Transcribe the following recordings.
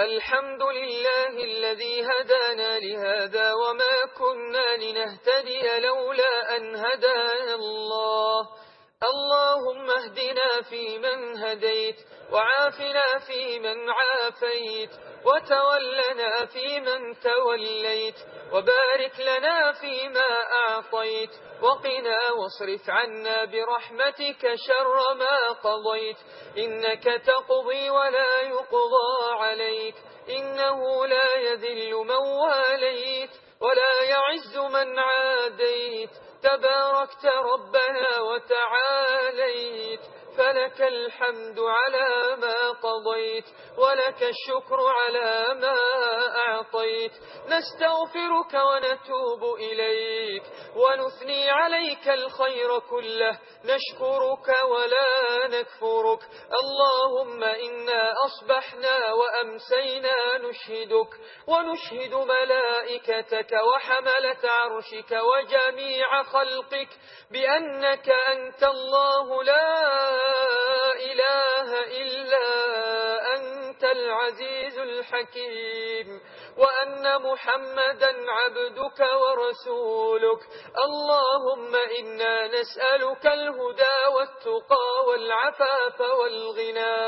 الحمد لله الذي هدانا لهذا وما كنا لنهتدي لولا أن هدانا الله. اللهم اهدنا في من هديت وعافنا في من عافيت وتولنا في من توليت وبارك لنا فيما أعطيت وقنا واصرف عنا برحمتك شر ما قضيت إنك تقضي ولا يقضى عليك إنه لا يذل من واليت ولا يعز من عاديت تباركت ربنا وتعاليت فلك الحمد على ما قضيت ولك الشكر على ما أعطيت. نستغفرك ونتوب إليك ونثني عليك الخير كله. نشكرك ولا نكفرك. اللهم إنا أصبحنا وأمسينا نشهدك ونشهد ملائكتك وحملة عرشك وجميع خلقك بأنك أنت الله لا إله إلا أنت العزيز الحكيم. أن محمدا عبدك ورسولك. اللهم إنا نسألك الهدى والتقى والعفاف والغنى.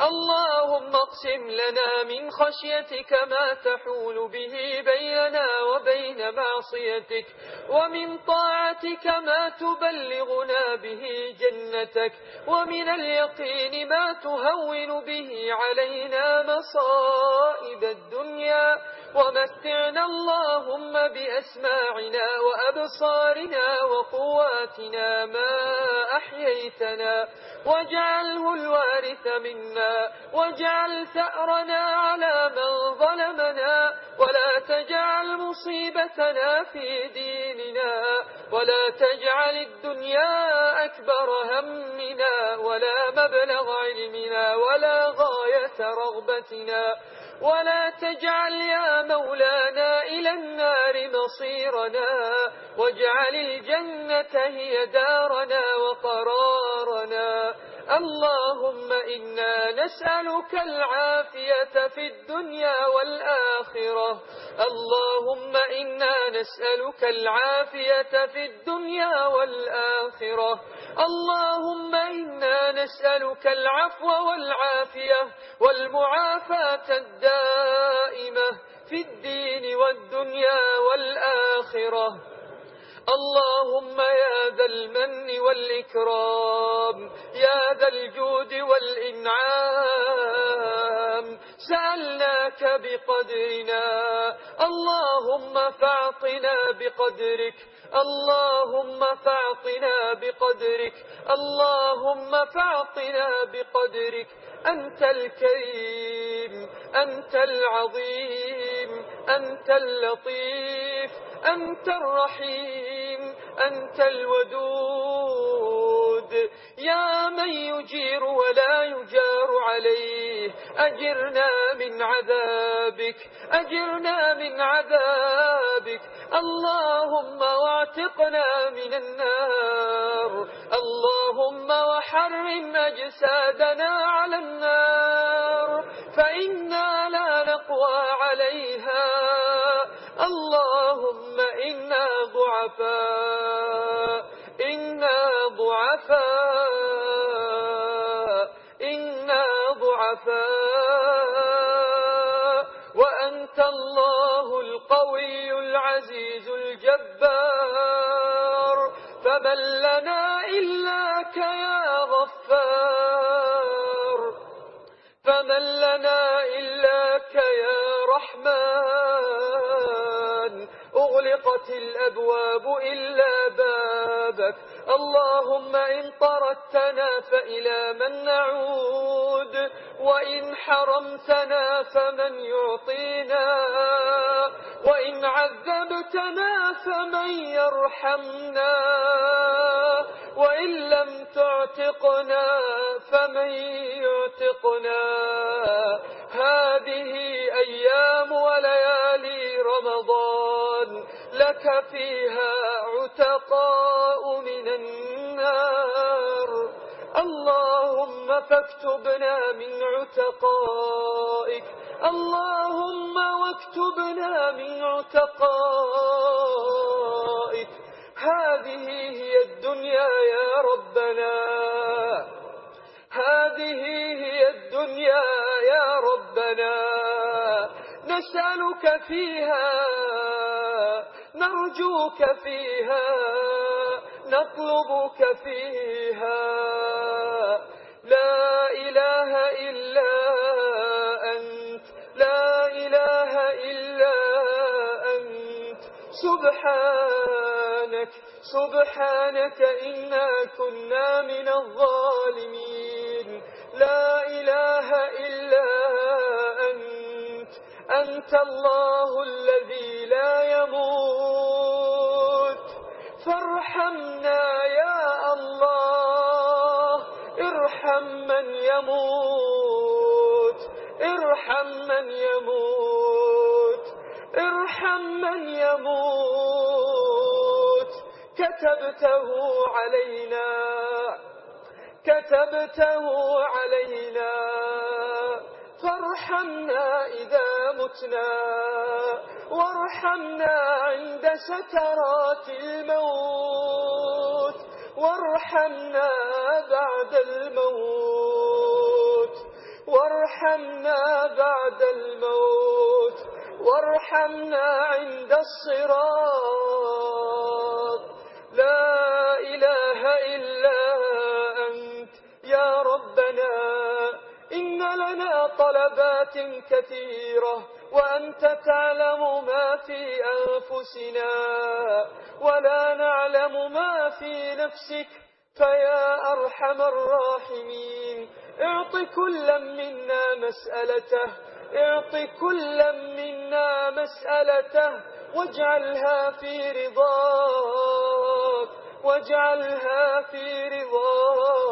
اللهم اقسم لنا من خشيتك ما تحول به بيننا وبين معصيتك ومن طاعتك ما تبلغنا به جنتك ومن اليقين ما تهون به علينا مصائب الدنيا. ومتعنا اللهم بأسماعنا وأبصارنا وقواتنا ما أحييتنا واجعله الوارث منا واجعل ثأرنا على من ظلمنا ولا تجعل مصيبتنا في ديننا ولا تجعل الدنيا أكبر همنا ولا مبلغ علمنا ولا غاية رغبتنا ولا تجعل يا مولانا إلى النار مصيرنا واجعل الجنة هي دارنا وقرارنا. اللهم إنا نسألك العافية في الدنيا والآخرة. اللهم إنا نسألك العافية في الدنيا والآخرة. اللهم إنا نسألك العفو والعافية والمعافاة الدائمة في الدين والدنيا والآخرة. اللهم يا ذا المن والإكرام يا ذا الجود عام سألناك بقدرنا. اللهم فاعطنا بقدرك. اللهم فاعطنا بقدرك. اللهم فاعطنا بقدرك. أنت الكريم. أنت العظيم. أنت اللطيف. أنت الرحيم. أنت الودود. يا من يجير ولا يجار عليه أجرنا من عذابك أجرنا من عذابك. اللهم واعتقنا من النار اللهم وحرم أجسادنا على النار. فإنا لا نقوى عليها. اللهم إنا ضعفاء إنا ضعفاء. ضعفاء وأنت الله القوي العزيز الجبار. فمن لنا إلاك يا غفار. فمن لنا إلاك يا رحمن. أغلقت الأبواب إلا بابك اللهم إن طردتنا فإلى من نعود وإن حرمتنا فمن يعطينا وإن عذبتنا فمن يرحمنا وإن لم تعتقنا فمن يعتقنا. هذه أيام وليالي لك فيها عتقاء من النار. اللهم فاكتبنا من عتقائك. اللهم واكتبنا من عتقائك. هذه هي الدنيا يا ربنا. هذه هي الدنيا يا ربنا. نسألك فيها نرجوك فيها نطلبك فيها. لا إله إلا أنت لا إله إلا أنت. سبحانك سبحانك إنا كنا من الظالمين. لا إله إلا أنت أنت الله الذي لا يموت. فارحمنا يا الله. ارحم من يموت. ارحم من يموت. ارحم من يموت. كتبته علينا. كتبته علينا. فارحمنا إذا متنا وارحمنا عند سكرات الموت وارحمنا بعد الموت وارحمنا بعد الموت وارحمنا عند الصراط طلبات كثيرة وأنت تعلم ما في أنفسنا ولا نعلم ما في نفسك فيا أرحم الراحمين. اعط كلا منا مسألته اعط كلا منا مسألته واجعلها في رضاك واجعلها في رضاك.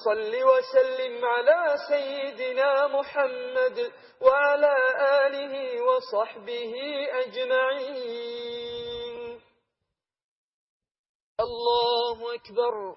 فصل وسلم على سيدنا محمد وعلى آله وصحبه أجمعين. الله أكبر.